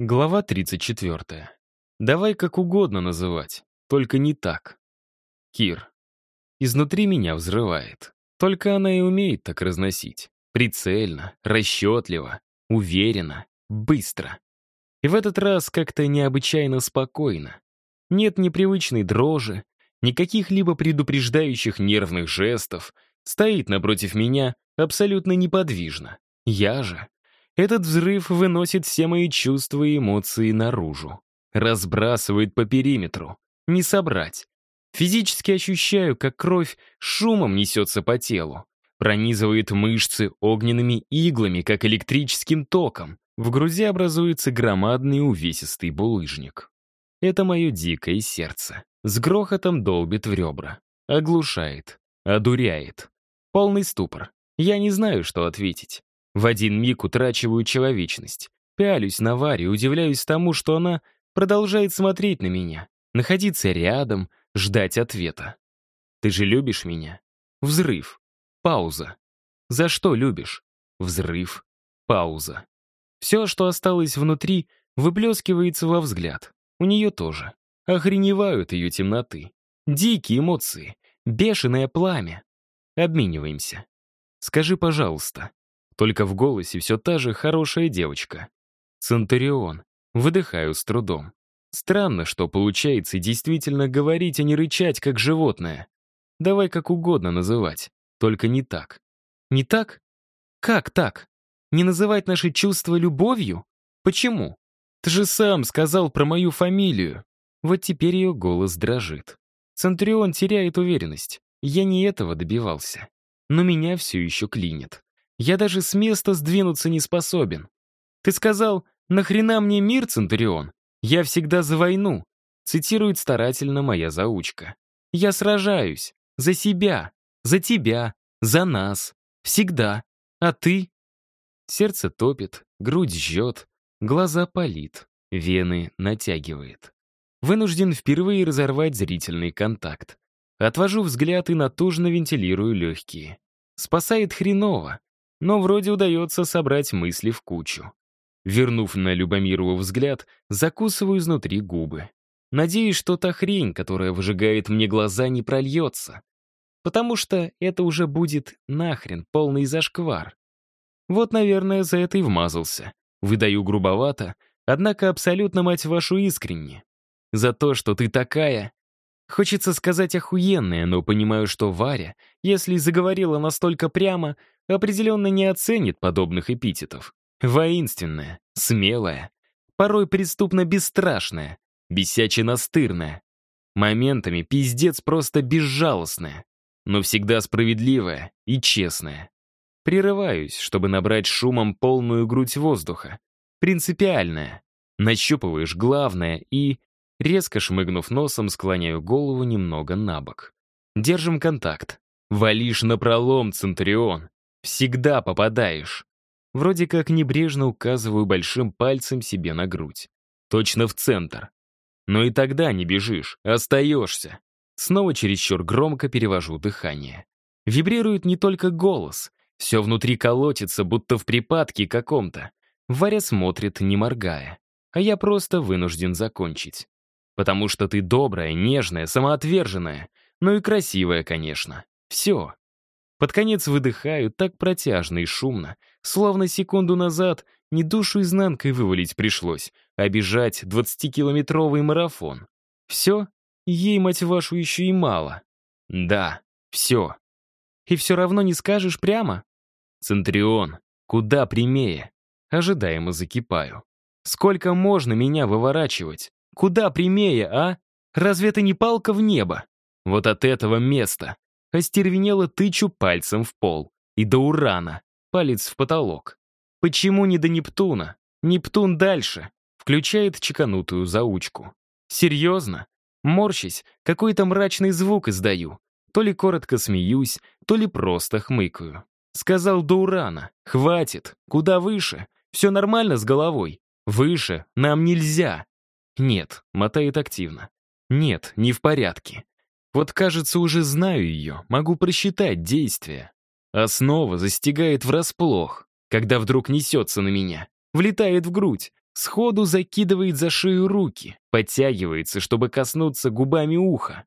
Глава 34. Давай как угодно называть, только не так. Кир. Изнутри меня взрывает. Только она и умеет так разносить. Прицельно, расчетливо, уверенно, быстро. И в этот раз как-то необычайно спокойно. Нет непривычной дрожи, никаких либо предупреждающих нервных жестов. Стоит напротив меня абсолютно неподвижно. Я же этот взрыв выносит все мои чувства и эмоции наружу. Разбрасывает по периметру. Не собрать. Физически ощущаю, как кровь шумом несется по телу. Пронизывает мышцы огненными иглами, как электрическим током. В груди образуется громадный увесистый булыжник. Это мое дикое сердце. С грохотом долбит в ребра. Оглушает. Одуряет. Полный ступор. Я не знаю, что ответить. В один миг утрачиваю человечность. Пялюсь на Варе, удивляюсь тому, что она продолжает смотреть на меня, находиться рядом, ждать ответа. «Ты же любишь меня?» Взрыв. Пауза. «За что любишь?» Взрыв. Пауза. Все, что осталось внутри, выплескивается во взгляд. У нее тоже. Охреневают ее темноты. Дикие эмоции. Бешеное пламя. Обмениваемся. Скажи, пожалуйста, только в голосе все та же хорошая девочка. Центурион. Выдыхаю с трудом. Странно, что получается действительно говорить, а не рычать, как животное. Давай как угодно называть, только не так. Не так? Как так? Не называть наши чувства любовью? Почему? Ты же сам сказал про мою фамилию. Вот теперь ее голос дрожит. Центурион теряет уверенность. Я не этого добивался. Но меня все еще клинит. Я даже с места сдвинуться не способен. Ты сказал, нахрена мне мир, Центурион? Я всегда за войну. Цитирует старательно моя заучка. Я сражаюсь. За себя. За тебя. За нас. Всегда. А ты? Сердце топит, грудь жжет, глаза палит, вены натягивает. Вынужден впервые разорвать зрительный контакт. Отвожу взгляд и натужно вентилирую легкие. Спасает хреново но вроде удается собрать мысли в кучу. Вернув на Любомирову взгляд, закусываю изнутри губы. Надеюсь, что та хрень, которая выжигает мне глаза, не прольется. Потому что это уже будет нахрен полный зашквар. Вот, наверное, за это и вмазался. Выдаю грубовато, однако абсолютно, мать вашу, искренне. За то, что ты такая... Хочется сказать охуенная, но понимаю, что Варя, если заговорила настолько прямо, определенно не оценит подобных эпитетов. Воинственная, смелая, порой преступно бесстрашная, бесяче настырная, моментами пиздец просто безжалостная, но всегда справедливая и честная. Прерываюсь, чтобы набрать шумом полную грудь воздуха. Принципиальная. Нащупываешь главное и, резко шмыгнув носом, склоняю голову немного на бок. Держим контакт. Валишь напролом, Центурион. Всегда попадаешь. Вроде как небрежно указываю большим пальцем себе на грудь. Точно в центр. Но и тогда не бежишь, остаешься. Снова чересчур громко перевожу дыхание. Вибрирует не только голос. Все внутри колотится, будто в припадке каком-то. Варя смотрит, не моргая. А я просто вынужден закончить. Потому что ты добрая, нежная, самоотверженная. Ну и красивая, конечно. Все. Под конец выдыхаю так протяжно и шумно, словно секунду назад не душу изнанкой вывалить пришлось, а бежать 20-километровый марафон. Все? Ей, мать вашу, еще и мало. Да, все. И все равно не скажешь прямо? Центрион, куда прямее? Ожидаемо закипаю. Сколько можно меня выворачивать? Куда прямее, а? Разве это не палка в небо? Вот от этого места Остервенело тычу пальцем в пол. И до Урана. Палец в потолок. Почему не до Нептуна? Нептун дальше. Включает чеканутую заучку. Серьезно? Морщись, какой-то мрачный звук издаю. То ли коротко смеюсь, то ли просто хмыкаю. Сказал до Урана. Хватит. Куда выше? Все нормально с головой. Выше нам нельзя. Нет, мотает активно. Нет, не в порядке. Вот, кажется, уже знаю ее, могу просчитать действия. Основа застигает врасплох, когда вдруг несется на меня, влетает в грудь, Сходу закидывает за шею руки, подтягивается, чтобы коснуться губами уха.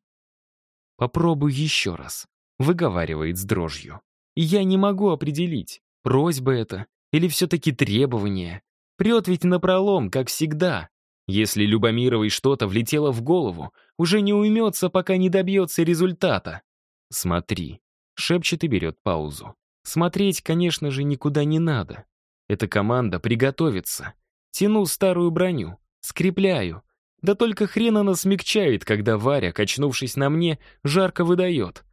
«Попробуй еще раз», — выговаривает с дрожью. И я не могу определить, просьба это или все-таки требование. Прет ведь напролом, как всегда. Если Любомировой что-то влетело в голову, уже не уймется, пока не добьется результата. «Смотри», — шепчет и берет паузу. Смотреть, конечно же, никуда не надо. Эта команда приготовится. Тяну старую броню, скрепляю. Да только хрен она смягчает, когда Варя, качнувшись на мне, жарко выдает.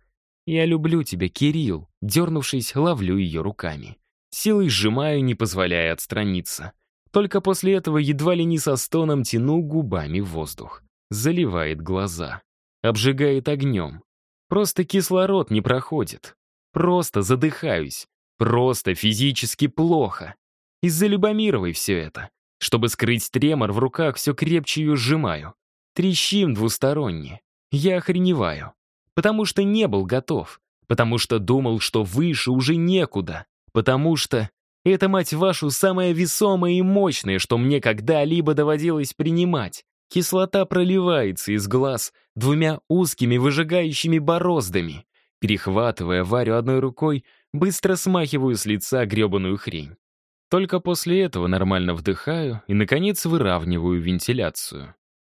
«Я люблю тебя, Кирилл», дернувшись, ловлю ее руками. Силой сжимаю, не позволяя отстраниться. Только после этого едва ли не со стоном тяну губами воздух. Заливает глаза. Обжигает огнем. Просто кислород не проходит. Просто задыхаюсь. Просто физически плохо. Из-за Любомировой все это. Чтобы скрыть тремор, в руках все крепче ее сжимаю. Трещим двусторонне. Я охреневаю. Потому что не был готов. Потому что думал, что выше уже некуда. Потому что это, мать вашу, самое весомое и мощное, что мне когда-либо доводилось принимать. Кислота проливается из глаз двумя узкими выжигающими бороздами. Перехватывая Варю одной рукой, быстро смахиваю с лица гребаную хрень. Только после этого нормально вдыхаю и, наконец, выравниваю вентиляцию.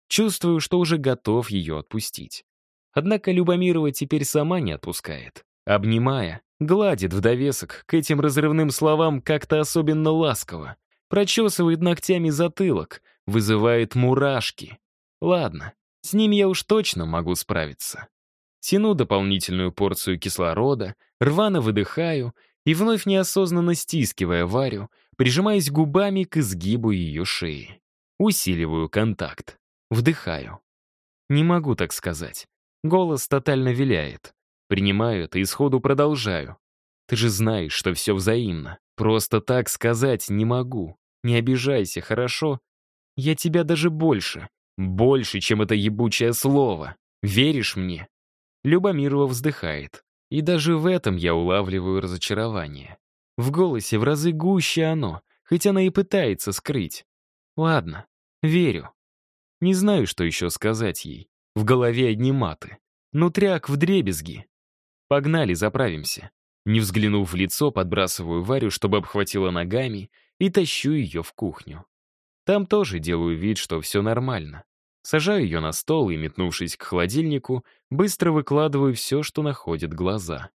Чувствую, что уже готов ее отпустить. Однако Любомирова теперь сама не отпускает. Обнимая, гладит в довесок к этим разрывным словам как-то особенно ласково. Прочесывает ногтями затылок, вызывает мурашки. Ладно, с ним я уж точно могу справиться. Тяну дополнительную порцию кислорода, рвано выдыхаю и, вновь неосознанно стискивая Варю, прижимаюсь губами к изгибу ее шеи. Усиливаю контакт. Вдыхаю. Не могу так сказать. Голос тотально виляет. Принимаю это и сходу продолжаю. Ты же знаешь, что все взаимно. Просто так сказать не могу. Не обижайся, хорошо? Я тебя даже больше. Больше, чем это ебучее слово. Веришь мне? Любомирова вздыхает. И даже в этом я улавливаю разочарование. В голосе в разы гуще оно, хоть она и пытается скрыть. Ладно, верю. Не знаю, что еще сказать ей. В голове одни маты. Нутряк в дребезги. Погнали, заправимся. Не взглянув в лицо, подбрасываю Варю, чтобы обхватила ногами, и тащу ее в кухню. Там тоже делаю вид, что все нормально. Сажаю ее на стол и, метнувшись к холодильнику, быстро выкладываю все, что находит глаза.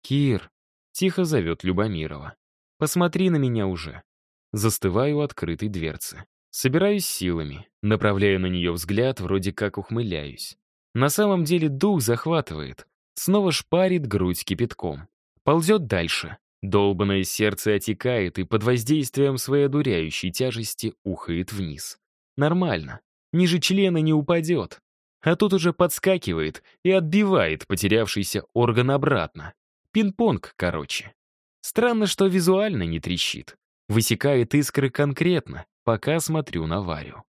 «Кир», — тихо зовет Любомирова, — «посмотри на меня уже». Застываю у открытой дверцы. Собираюсь силами, направляю на нее взгляд, вроде как ухмыляюсь. На самом деле дух захватывает. Снова шпарит грудь кипятком. Ползет дальше. Долбанное сердце отекает и под воздействием своей одуряющей тяжести ухает вниз. Нормально ниже члена не упадет. А тут уже подскакивает и отбивает потерявшийся орган обратно. Пинг-понг, короче. Странно, что визуально не трещит. Высекает искры конкретно, пока смотрю на Варю.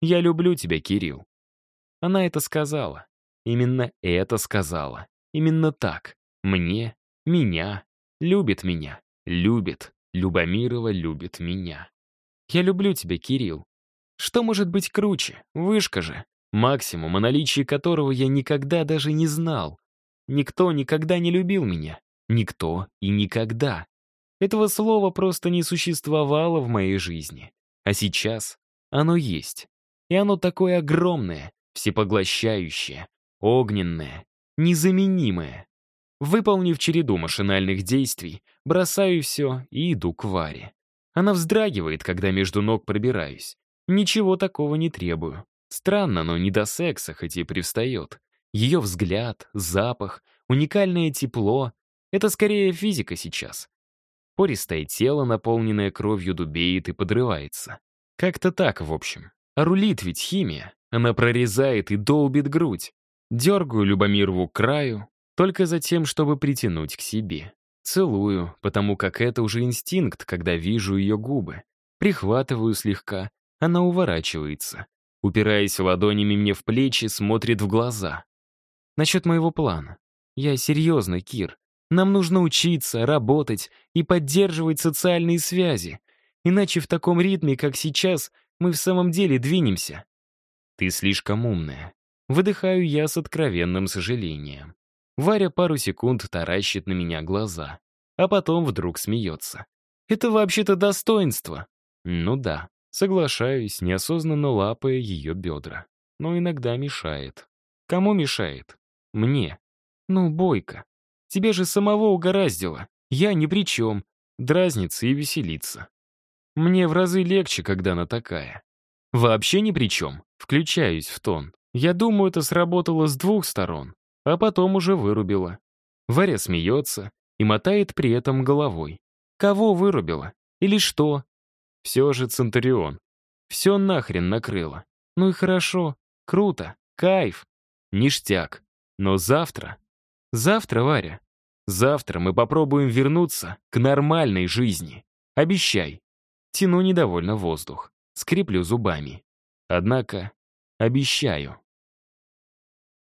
«Я люблю тебя, Кирилл». Она это сказала. Именно это сказала. Именно так. Мне, меня, любит меня, любит. Любомирова любит меня. «Я люблю тебя, Кирилл. Что может быть круче? Вышка же. Максимум, о наличии которого я никогда даже не знал. Никто никогда не любил меня. Никто и никогда. Этого слова просто не существовало в моей жизни. А сейчас оно есть. И оно такое огромное, всепоглощающее, огненное, незаменимое. Выполнив череду машинальных действий, бросаю все и иду к Варе. Она вздрагивает, когда между ног пробираюсь. Ничего такого не требую. Странно, но не до секса, хоть и привстает. Ее взгляд, запах, уникальное тепло — это скорее физика сейчас. Пористое тело, наполненное кровью, дубеет и подрывается. Как-то так, в общем. А рулит ведь химия. Она прорезает и долбит грудь. Дергаю Любомирову краю, только за тем, чтобы притянуть к себе. Целую, потому как это уже инстинкт, когда вижу ее губы. Прихватываю слегка, она уворачивается. Упираясь ладонями мне в плечи, смотрит в глаза. Насчет моего плана. Я серьезно, Кир. Нам нужно учиться, работать и поддерживать социальные связи. Иначе в таком ритме, как сейчас, Мы в самом деле двинемся. Ты слишком умная. Выдыхаю я с откровенным сожалением. Варя пару секунд таращит на меня глаза, а потом вдруг смеется. Это вообще-то достоинство. Ну да, соглашаюсь, неосознанно лапая ее бедра. Но иногда мешает. Кому мешает? Мне. Ну, Бойко, тебе же самого угораздило. Я ни при чем. Дразнится и веселится. Мне в разы легче, когда она такая. Вообще ни при чем. Включаюсь в тон. Я думаю, это сработало с двух сторон, а потом уже вырубило. Варя смеется и мотает при этом головой. Кого вырубила? Или что? Все же Центурион. Все нахрен накрыло. Ну и хорошо, круто, кайф, ништяк. Но завтра... Завтра, Варя, завтра мы попробуем вернуться к нормальной жизни. Обещай. Тяну недовольно воздух. Скреплю зубами. Однако, обещаю.